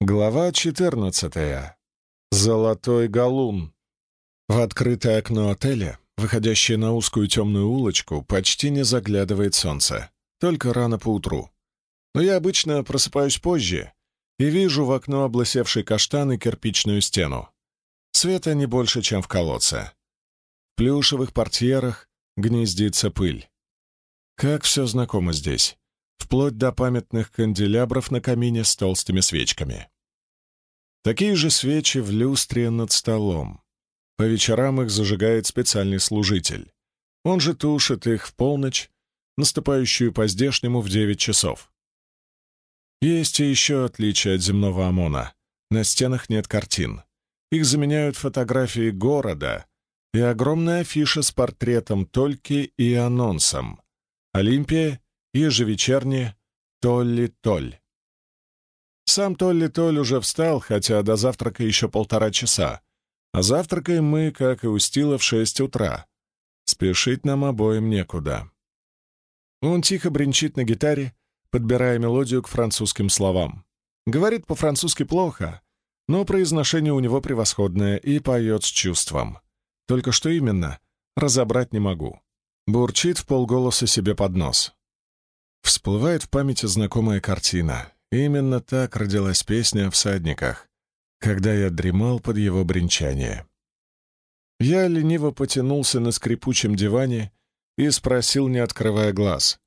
Глава 14. Золотой галун. В открытое окно отеля, выходящее на узкую темную улочку, почти не заглядывает солнце. Только рано поутру. Но я обычно просыпаюсь позже и вижу в окно облысевший каштан и кирпичную стену. Света не больше, чем в колодце. В плюшевых портьерах гнездится пыль. Как все знакомо здесь вплоть до памятных канделябров на камине с толстыми свечками. Такие же свечи в люстре над столом. По вечерам их зажигает специальный служитель. Он же тушит их в полночь, наступающую по-здешнему в девять часов. Есть и еще отличие от земного ОМОНа. На стенах нет картин. Их заменяют фотографии города и огромная афиша с портретом Тольки и анонсом. Олимпия, ежевечерне Толли-Толь. Сам Толли-Толь уже встал, хотя до завтрака еще полтора часа. А завтракаем мы, как и у Стила, в шесть утра. Спешить нам обоим некуда. Он тихо бренчит на гитаре, подбирая мелодию к французским словам. Говорит по-французски плохо, но произношение у него превосходное и поет с чувством. Только что именно, разобрать не могу. Бурчит в полголоса себе под нос. Всплывает в памяти знакомая картина. Именно так родилась песня о всадниках, когда я дремал под его бренчание. Я лениво потянулся на скрипучем диване и спросил, не открывая глаз.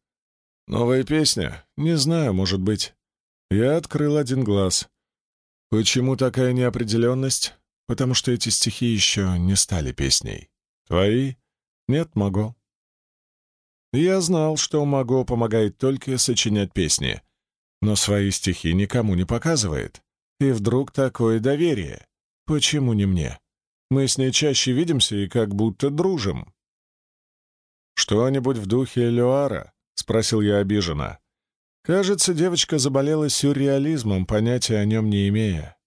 «Новая песня? Не знаю, может быть». Я открыл один глаз. «Почему такая неопределенность? Потому что эти стихи еще не стали песней. Твои? Нет, могу». Я знал, что Маго помогает только сочинять песни, но свои стихи никому не показывает. И вдруг такое доверие. Почему не мне? Мы с ней чаще видимся и как будто дружим. «Что-нибудь в духе Элюара?» — спросил я обиженно. Кажется, девочка заболела сюрреализмом, понятия о нем не имея.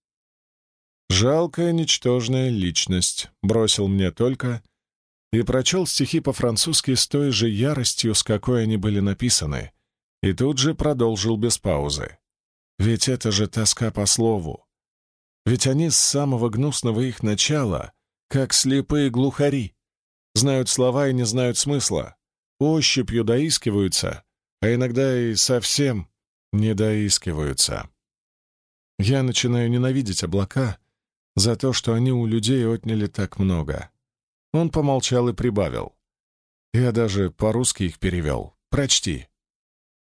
«Жалкая, ничтожная личность», — бросил мне только, и прочел стихи по-французски с той же яростью, с какой они были написаны, и тут же продолжил без паузы. Ведь это же тоска по слову. Ведь они с самого гнусного их начала, как слепые глухари, знают слова и не знают смысла, ощупью доискиваются, а иногда и совсем не доискиваются. Я начинаю ненавидеть облака за то, что они у людей отняли так много. Он помолчал и прибавил. Я даже по-русски их перевел. Прочти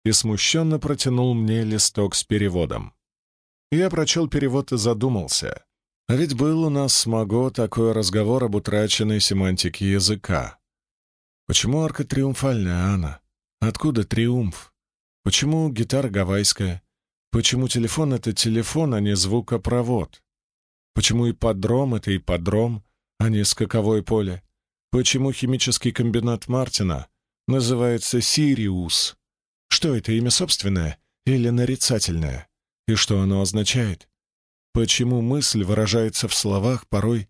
и смущенно протянул мне листок с переводом. Я прочел перевод и задумался. А ведь был у нас с Маго такой разговор об утраченной семантике языка. Почему арка триумфальная, Анна? Откуда триумф? Почему гитара гавайская? Почему телефон — это телефон, а не звукопровод? Почему ипподром — это ипподром, а не скаковое поле? Почему химический комбинат Мартина называется «Сириус», что это, имя собственное или нарицательное? И что оно означает? Почему мысль выражается в словах порой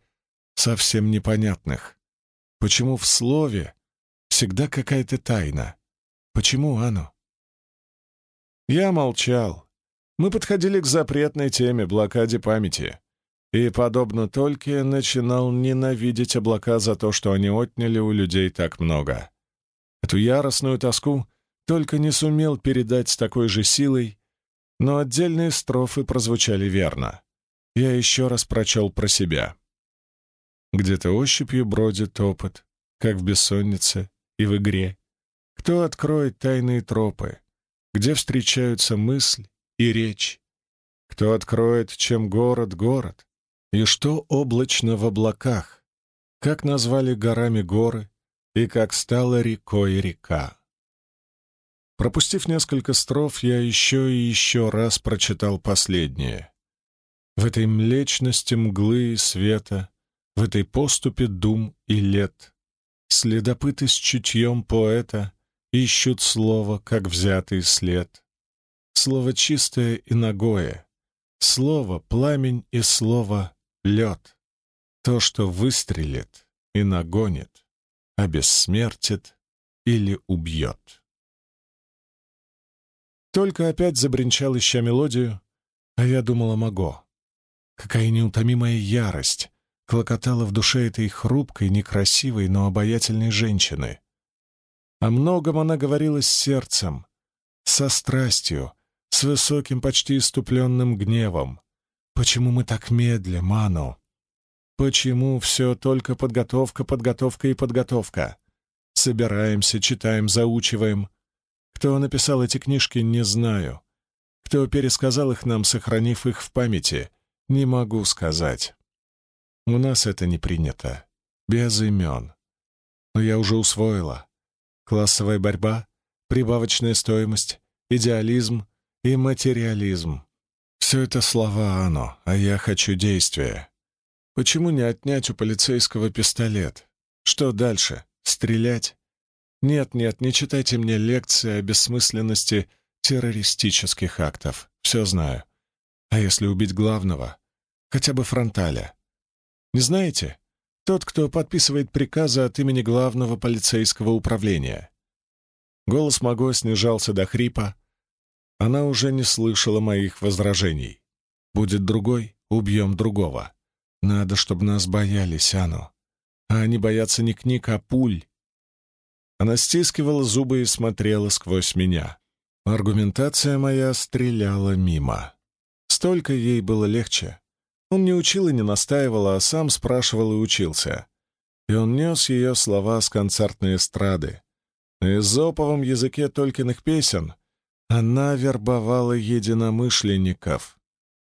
совсем непонятных? Почему в слове всегда какая-то тайна? Почему оно? Я молчал. Мы подходили к запретной теме блокаде памяти. И, подобно только, начинал ненавидеть облака за то, что они отняли у людей так много. Эту яростную тоску только не сумел передать с такой же силой, но отдельные строфы прозвучали верно. Я еще раз прочел про себя. Где-то ощупью бродит опыт, как в бессоннице и в игре. Кто откроет тайные тропы, где встречаются мысль и речь? Кто откроет, чем город — город? И что облачно в облаках? Как назвали горами горы и как стала рекой река? Пропустив несколько строф, я еще и еще раз прочитал последнее. В этой млечности мглы и света, в этой поступе дум и лет, следопыты с чутьем поэта ищут слово, как взятый след. Слово чистое и нагое, слово пламень и слово лед. То, что выстрелит и нагонит, обессмертит или убьет. Только опять забринчал, ища мелодию, А я думала, Маго. Какая неутомимая ярость клокотала в душе этой хрупкой, некрасивой, но обаятельной женщины. О многом она говорила с сердцем, со страстью, с высоким, почти иступленным гневом. Почему мы так медля, Ману? Почему все только подготовка, подготовка и подготовка? Собираемся, читаем, заучиваем. Кто написал эти книжки, не знаю. Кто пересказал их нам, сохранив их в памяти, не могу сказать. У нас это не принято. Без имен. Но я уже усвоила. Классовая борьба, прибавочная стоимость, идеализм и материализм. Все это слова оно, а я хочу действия. Почему не отнять у полицейского пистолет? Что дальше? Стрелять? Нет, нет, не читайте мне лекции о бессмысленности террористических актов. Все знаю. А если убить главного? Хотя бы фронталя. Не знаете? Тот, кто подписывает приказы от имени главного полицейского управления. Голос Маго снижался до хрипа. Она уже не слышала моих возражений. Будет другой — убьем другого. Надо, чтобы нас боялись, Ану. А они боятся не книг, а пуль. Она стискивала зубы и смотрела сквозь меня. Аргументация моя стреляла мимо. Столько ей было легче. Он не учил и не настаивал, а сам спрашивал и учился. И он нес ее слова с концертной эстрады. На изоповом языке Толькиных песен она вербовала единомышленников.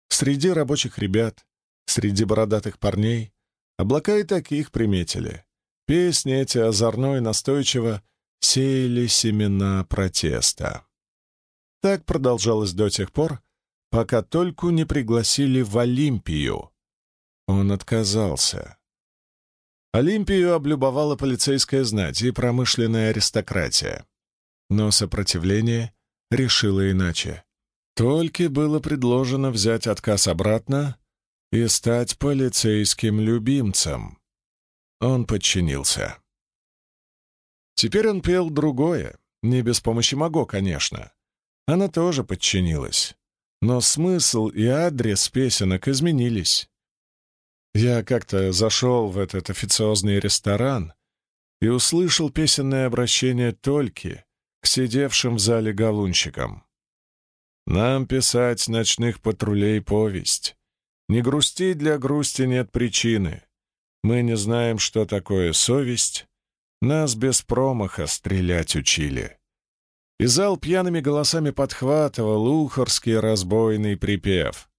Среди рабочих ребят, среди бородатых парней, облака и таких приметили. Песни эти озорно и настойчиво сеяли семена протеста. Так продолжалось до тех пор, пока только не пригласили в Олимпию. Он отказался. Олимпию облюбовала полицейская знать и промышленная аристократия. Но сопротивление решило иначе. Только было предложено взять отказ обратно и стать полицейским любимцем. Он подчинился. Теперь он пел другое, не без помощи Маго, конечно. Она тоже подчинилась но смысл и адрес песенок изменились. Я как-то зашел в этот официозный ресторан и услышал песенное обращение Тольки к сидевшим в зале галунщикам. «Нам писать ночных патрулей повесть. Не грусти для грусти нет причины. Мы не знаем, что такое совесть. Нас без промаха стрелять учили» и зал пьяными голосами подхватывал ухорский разбойный припев.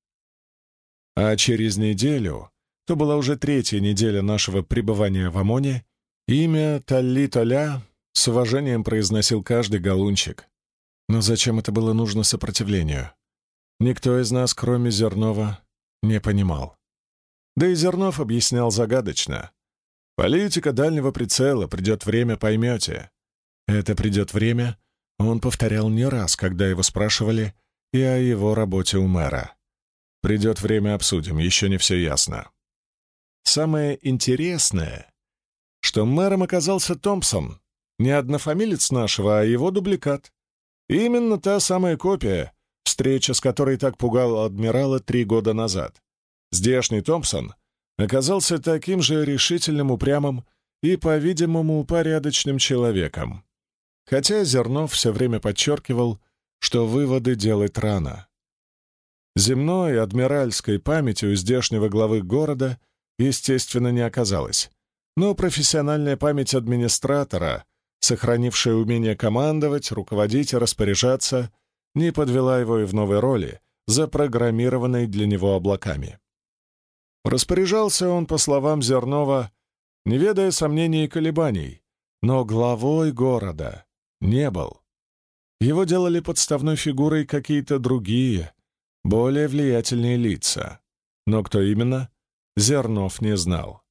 А через неделю, то была уже третья неделя нашего пребывания в ОМОНе, имя Талли-Толя с уважением произносил каждый галунчик. Но зачем это было нужно сопротивлению? Никто из нас, кроме Зернова, не понимал. Да и Зернов объяснял загадочно. «Политика дальнего прицела, придет время, поймете». Это придет время, он повторял не раз, когда его спрашивали и о его работе у мэра. «Придет время, обсудим, еще не все ясно». Самое интересное, что мэром оказался Томпсон, не однофамилец нашего, а его дубликат. Именно та самая копия, встреча с которой так пугал адмирала три года назад. Здешний Томпсон оказался таким же решительным, упрямым и, по-видимому, порядочным человеком хотя Зернов все время подчеркивал, что выводы делать рано. Земной адмиральской памяти у здешнего главы города, естественно, не оказалось, но профессиональная память администратора, сохранившая умение командовать, руководить и распоряжаться, не подвела его и в новой роли, запрограммированной для него облаками. Распоряжался он, по словам Зернова, не ведая сомнений и колебаний, но главой города, не был. Его делали подставной фигурой какие-то другие, более влиятельные лица. Но кто именно, Зернов не знал.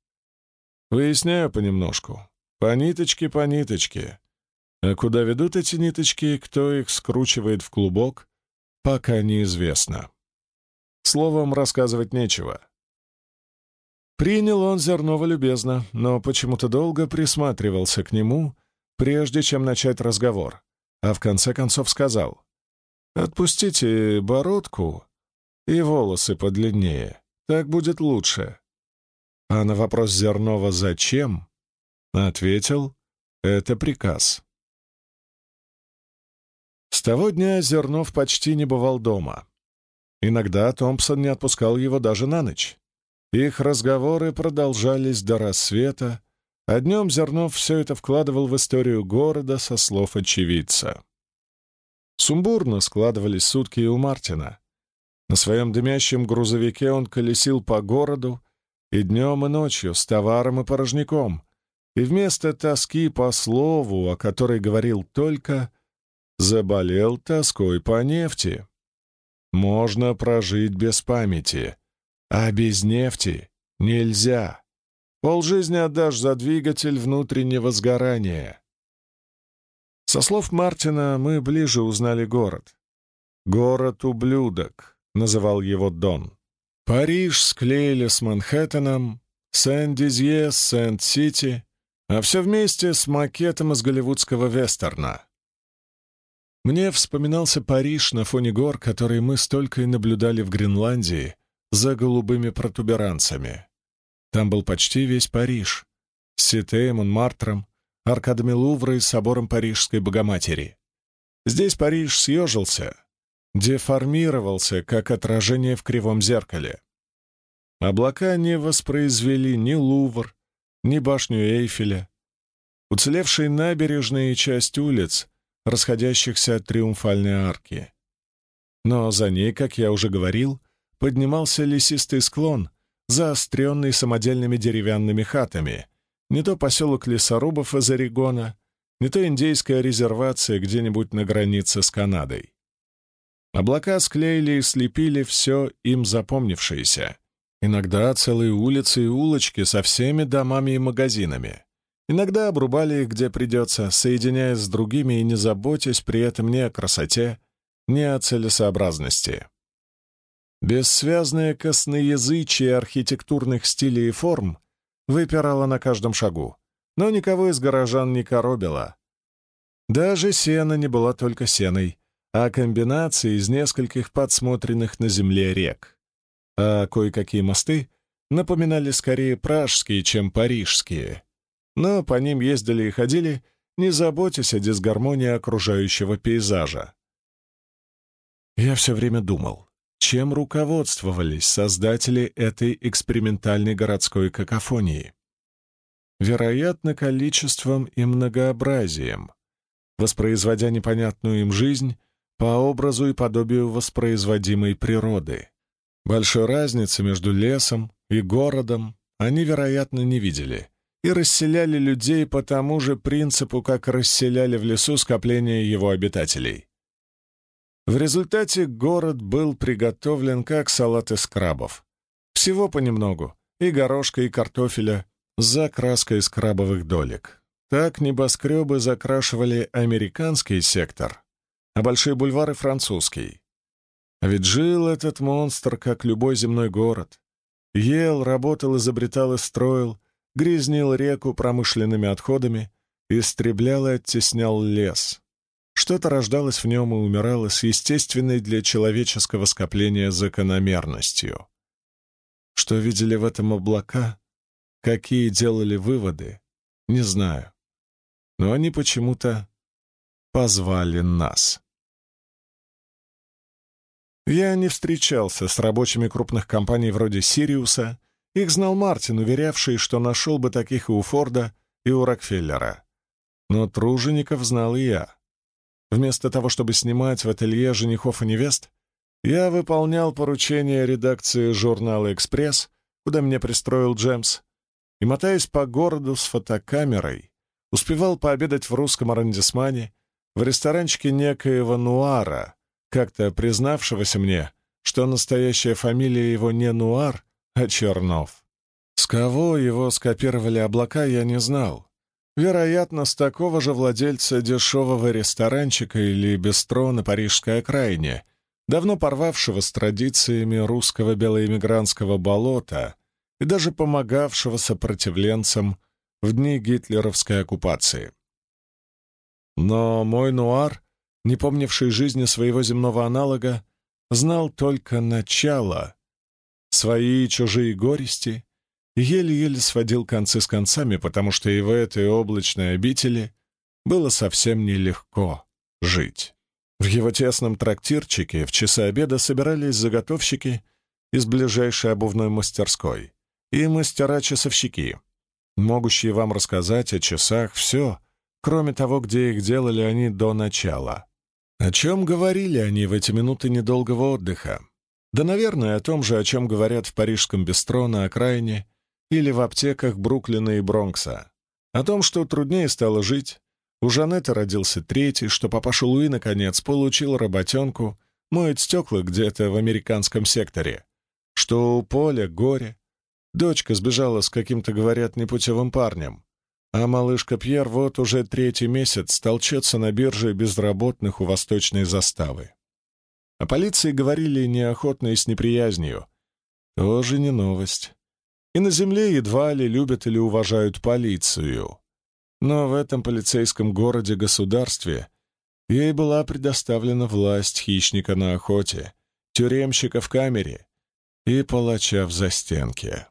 Выясняю понемножку. По ниточке, по ниточке. А куда ведут эти ниточки, кто их скручивает в клубок, пока неизвестно. Словом, рассказывать нечего. Принял он Зернова любезно, но почему-то долго присматривался к нему прежде чем начать разговор, а в конце концов сказал «Отпустите бородку, И волосы подлиннее. Так будет лучше. А на вопрос Зернова «Зачем?» Ответил «Это приказ». С того дня Зернов почти не бывал дома. Иногда Томпсон не отпускал его даже на ночь. Их разговоры продолжались до рассвета, а днем Зернов все это вкладывал в историю города со слов очевидца. Сумбурно складывались сутки и у Мартина. На своем дымящем грузовике он колесил по городу и днем, и ночью, с товаром и порожняком, и вместо тоски по слову, о которой говорил только, заболел тоской по нефти. Можно прожить без памяти, а без нефти нельзя. Полжизни отдашь за двигатель внутреннего сгорания. Со слов Мартина мы ближе узнали город. «Город-ублюдок», — называл его Дон. Париж склеили с Манхэттеном, Сен-Дизье с Сент-Сити, а все вместе с макетом из голливудского вестерна. Мне вспоминался Париж на фоне гор, которые мы столько и наблюдали в Гренландии за голубыми протуберанцами. Там был почти весь Париж, с Ситеем, Монмартром, аркадами Лувра и собором Парижской Богоматери. Здесь Париж съежился, деформировался, как отражение в кривом зеркале. Облака не воспроизвели ни Лувр, ни башню Эйфеля. Уцелевшие набережные и часть улиц, расходящихся от Триумфальной арки. Но за ней, как я уже говорил, поднимался лесистый склон, заостренный самодельными деревянными хатами, не то поселок лесорубов из Орегона, не то индейская резервация где-нибудь на границе с Канадой. Облака склеили и слепили все им запомнившееся. Иногда целые улицы и улочки со всеми домами и магазинами. Иногда обрубали их, где придется, соединяясь с другими и не заботясь при этом ни о красоте, ни о целесообразности. Бессвязное косноязычие архитектурных стилей и форм выпирало на каждом шагу, но никого из горожан не коробило. Даже сена не была только сеной, а комбинацией из нескольких подсмотренных на земле рек. А кое-какие мосты напоминали скорее пражские, чем парижские. Но по ним ездили и ходили, не заботясь о дисгармонии окружающего пейзажа. Я все время думал, чем руководствовались создатели этой экспериментальной городской какофонии. Вероятно, количеством и многообразием, воспроизводя непонятную им жизнь по образу и подобию воспроизводимой природы. Большой разницы между лесом и городом они, вероятно, не видели и расселяли людей по тому же принципу, как расселяли в лесу скопление его обитателей. В результате город был приготовлен как салат из крабов. Всего понемногу, и горошка, и картофеля, с закраской из крабовых долек. Так небоскребы закрашивали американский сектор, а большие бульвары — французский. А ведь жил этот монстр, как любой земной город. Ел, работал, изобретал и строил, грязнил реку промышленными отходами, истреблял и оттеснял лес. Что-то рождалось в нем и умирало с естественной для человеческого скопления закономерностью. Что видели в этом облака, какие делали выводы, не знаю. Но они почему-то позвали нас. Я не встречался с рабочими крупных компаний вроде «Сириуса», их знал Мартин, уверявший, что нашел бы таких и у Форда, и у Рокфеллера. Но тружеников знал и я. Вместо того, чтобы снимать в ателье женихов и невест, я выполнял поручения редакции журнала «Экспресс», куда меня пристроил Джемс, и, мотаясь по городу с фотокамерой, успевал пообедать в русском арендисмане, в ресторанчике некоего Нуара, как-то признавшегося мне, что настоящая фамилия его не Нуар, а Чернов. С кого его скопировали облака, я не знал, Вероятно, с такого же владельца дешевого ресторанчика или бистро на парижской окраине, давно порвавшего с традициями русского белоэмигрантского болота и даже помогавшего сопротивленцам в дни гитлеровской оккупации. Но мой нуар, не помнивший жизни своего земного аналога, знал только начало, свои и чужие горести, еле-еле сводил концы с концами, потому что и в этой облачной обители было совсем нелегко жить. В его тесном трактирчике в часы обеда собирались заготовщики из ближайшей обувной мастерской и мастера-часовщики, могущие вам рассказать о часах все, кроме того, где их делали они до начала. О чем говорили они в эти минуты недолгого отдыха? Да, наверное, о том же, о чем говорят в парижском бистро на окраине или в аптеках Бруклина и Бронкса. О том, что труднее стало жить, у Жанетты родился третий, что папаша Луи, наконец, получил работенку, моет стекла где-то в американском секторе, что у Поля горе, дочка сбежала с каким-то, говорят, непутевым парнем, а малышка Пьер вот уже третий месяц толчется на бирже безработных у восточной заставы. О полиции говорили неохотно и с неприязнью. Тоже не новость. И на земле едва ли любят или уважают полицию. Но в этом полицейском городе-государстве ей была предоставлена власть хищника на охоте, тюремщика в камере и палача в застенке.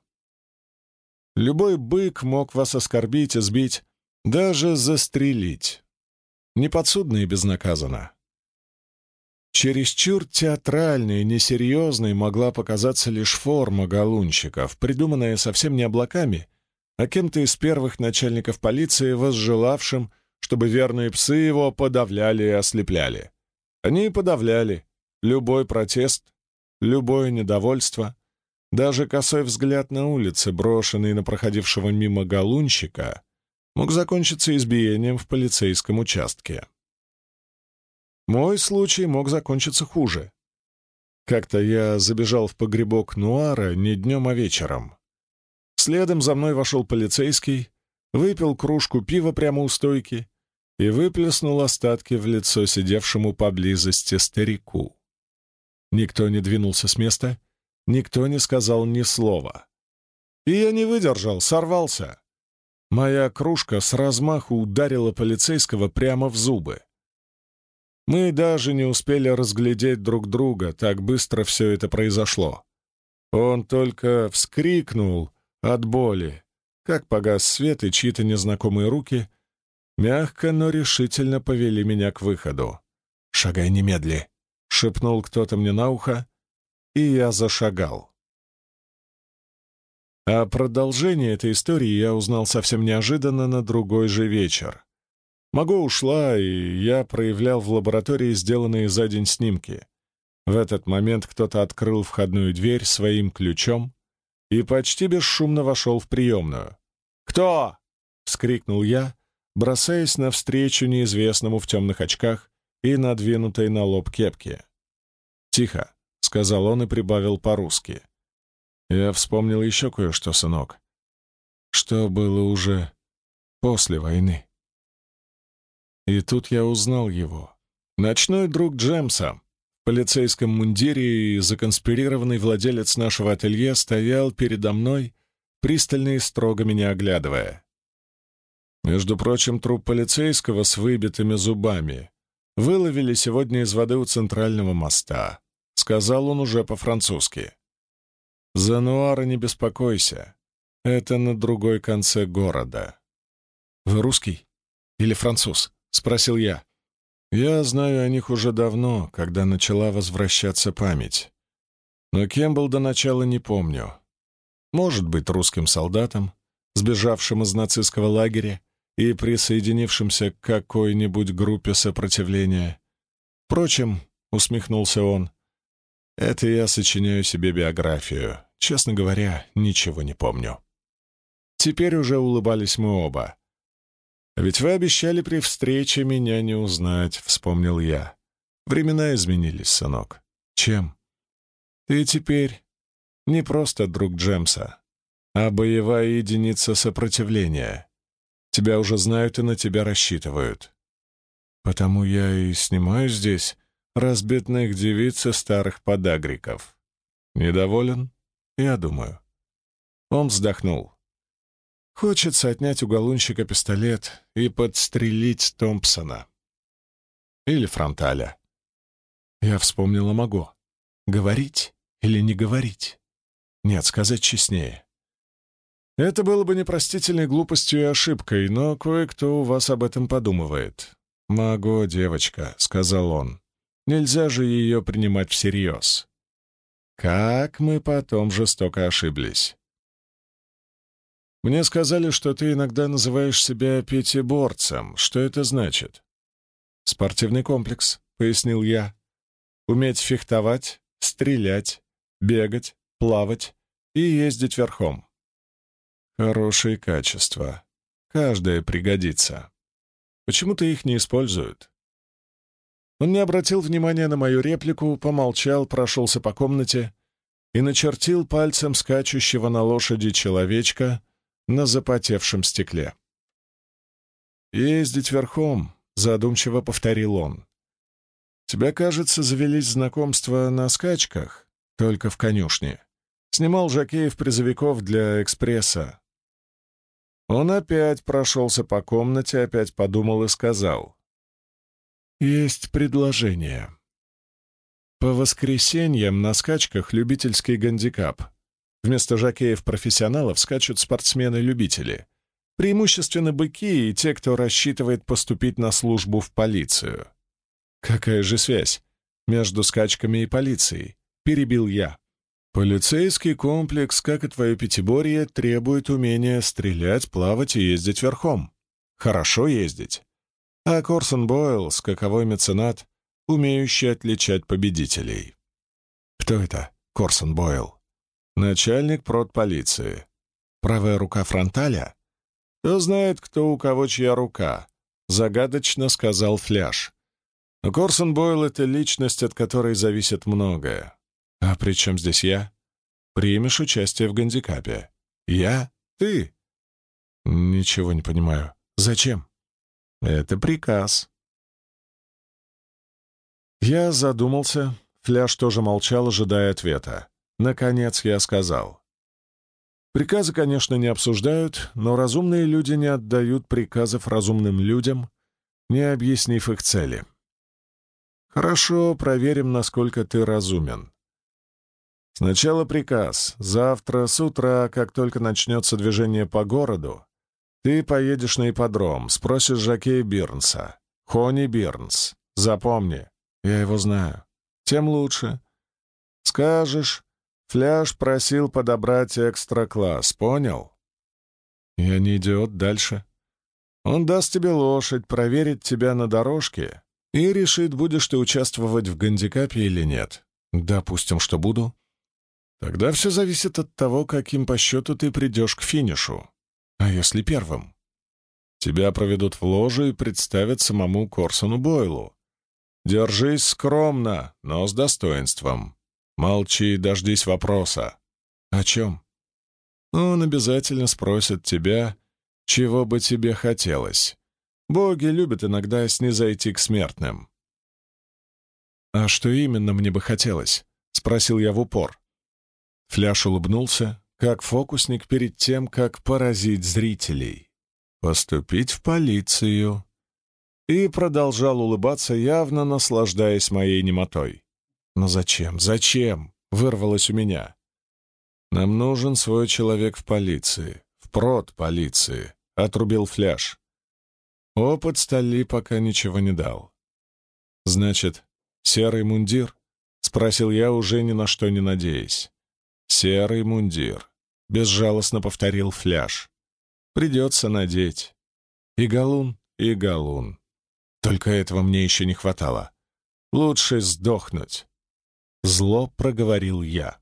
Любой бык мог вас оскорбить, избить, даже застрелить. Неподсудно и безнаказанно. Чересчур театральной и несерьезной могла показаться лишь форма галунщиков, придуманная совсем не облаками, а кем-то из первых начальников полиции, возжелавшим, чтобы верные псы его подавляли и ослепляли. Они и подавляли любой протест, любое недовольство, даже косой взгляд на улице, брошенный на проходившего мимо галунщика, мог закончиться избиением в полицейском участке. Мой случай мог закончиться хуже. Как-то я забежал в погребок Нуара не днем, а вечером. Следом за мной вошел полицейский, выпил кружку пива прямо у стойки и выплеснул остатки в лицо сидевшему поблизости старику. Никто не двинулся с места, никто не сказал ни слова. И я не выдержал, сорвался. Моя кружка с размаху ударила полицейского прямо в зубы. Мы даже не успели разглядеть друг друга, так быстро все это произошло. Он только вскрикнул от боли, как погас свет, и чьи-то незнакомые руки мягко, но решительно повели меня к выходу. «Шагай немедли!» — шепнул кто-то мне на ухо, и я зашагал. А продолжение этой истории я узнал совсем неожиданно на другой же вечер. Маго ушла, и я проявлял в лаборатории сделанные за день снимки. В этот момент кто-то открыл входную дверь своим ключом, и почти бесшумно вошел в приемную. «Кто?» — вскрикнул я, бросаясь навстречу неизвестному в темных очках и надвинутой на лоб кепке. «Тихо», — сказал он и прибавил по-русски. Я вспомнил еще кое-что, сынок. Что было уже после войны. И тут я узнал его. Ночной друг Джемса, полицейском мундире и законспирированный владелец нашего ателье стоял передо мной, пристально и строго меня оглядывая. Между прочим, труп полицейского с выбитыми зубами выловили сегодня из воды у центрального моста. Сказал он уже по-французски. «За Нуара не беспокойся. Это на другой конце города». «Вы русский или француз?» — спросил я. Я знаю о них уже давно, когда начала возвращаться память. Но кем был до начала, не помню. Может быть, русским солдатом, сбежавшим из нацистского лагеря и присоединившимся к какой-нибудь группе сопротивления. Впрочем, усмехнулся он, это я сочиняю себе биографию. Честно говоря, ничего не помню. Теперь уже улыбались мы оба. «А ведь вы обещали при встрече меня не узнать», — вспомнил я. «Времена изменились, сынок. Чем? Ты теперь не просто друг Джемса, а боевая единица сопротивления. Тебя уже знают и на тебя рассчитывают. Потому я и снимаю здесь разбитных девиц и старых подагриков. Недоволен? Я думаю». Он вздохнул. Хочется отнять у галунщика пистолет и подстрелить Томпсона. Или фронталя. Я вспомнила Маго. Говорить или не говорить? Нет, сказать честнее. Это было бы непростительной глупостью и ошибкой, но кое-кто у вас об этом подумывает. «Маго, девочка», — сказал он. «Нельзя же ее принимать всерьез». Как мы потом жестоко ошиблись. Мне сказали, что ты иногда называешь себя пятиборцем. Что это значит? Спортивный комплекс, — пояснил я. Уметь фехтовать, стрелять, бегать, плавать и ездить верхом. Хорошие качества. Каждое пригодится. Почему-то их не используют. Он не обратил внимания на мою реплику, помолчал, прошелся по комнате и начертил пальцем скачущего на лошади человечка на запотевшем стекле. «Ездить верхом», — задумчиво повторил он. «Тебя, кажется, завелись знакомства на скачках, только в конюшне. Снимал жакеев-призовиков для экспресса. Он опять прошелся по комнате, опять подумал и сказал. «Есть предложение. По воскресеньям на скачках любительский гандикап. Вместо жакеев-профессионалов скачут спортсмены-любители. Преимущественно быки и те, кто рассчитывает поступить на службу в полицию. Какая же связь между скачками и полицией? Перебил я. Полицейский комплекс, как и твое пятиборье, требует умения стрелять, плавать и ездить верхом. Хорошо ездить. А Корсон Бойл — скаковой меценат, умеющий отличать победителей. Кто это, Корсон Бойл? Начальник продполиции. Правая рука фронталя? Кто знает, кто у кого чья рука? Загадочно сказал Фляж. Но Корсон Бойл — это личность, от которой зависит многое. «А при чем здесь я?» «Примешь участие в гандикапе». «Я? Ты?» «Ничего не понимаю. Зачем?» «Это приказ». Я задумался. Фляж тоже молчал, ожидая ответа. Наконец я сказал. Приказы, конечно, не обсуждают, но разумные люди не отдают приказов разумным людям, не объяснив их цели. Хорошо, проверим, насколько ты разумен. Сначала приказ. Завтра с утра, как только начнется движение по городу, ты поедешь на ипподром, спросишь Жакея Бирнса. Хони Бирнс. Запомни, я его знаю. Тем лучше. Скажешь, Фляж просил подобрать экстра-класс, понял? Я не идиот дальше. Он даст тебе лошадь, проверит тебя на дорожке и решит, будешь ты участвовать в гандикапе или нет. Допустим, что буду. Тогда все зависит от того, каким по счету ты придешь к финишу. А если первым? Тебя проведут в ложе и представят самому Корсону Бойлу. Держись скромно, но с достоинством. Молчи и дождись вопроса. О чем? Он обязательно спросит тебя, чего бы тебе хотелось. Боги любят иногда снизойти к смертным. «А что именно мне бы хотелось?» — спросил я в упор. Фляж улыбнулся, как фокусник перед тем, как поразить зрителей. «Поступить в полицию». И продолжал улыбаться, явно наслаждаясь моей немотой. «Но зачем? Зачем?» — вырвалось у меня. «Нам нужен свой человек в полиции, в прод полиции», — отрубил Фляж. Опыт Стали пока ничего не дал. «Значит, серый мундир?» — спросил я, уже ни на что не надеясь. «Серый мундир», — безжалостно повторил Фляж. «Придется надеть. И галун, и галун. Только этого мне еще не хватало. Лучше сдохнуть». Зло проговорил я.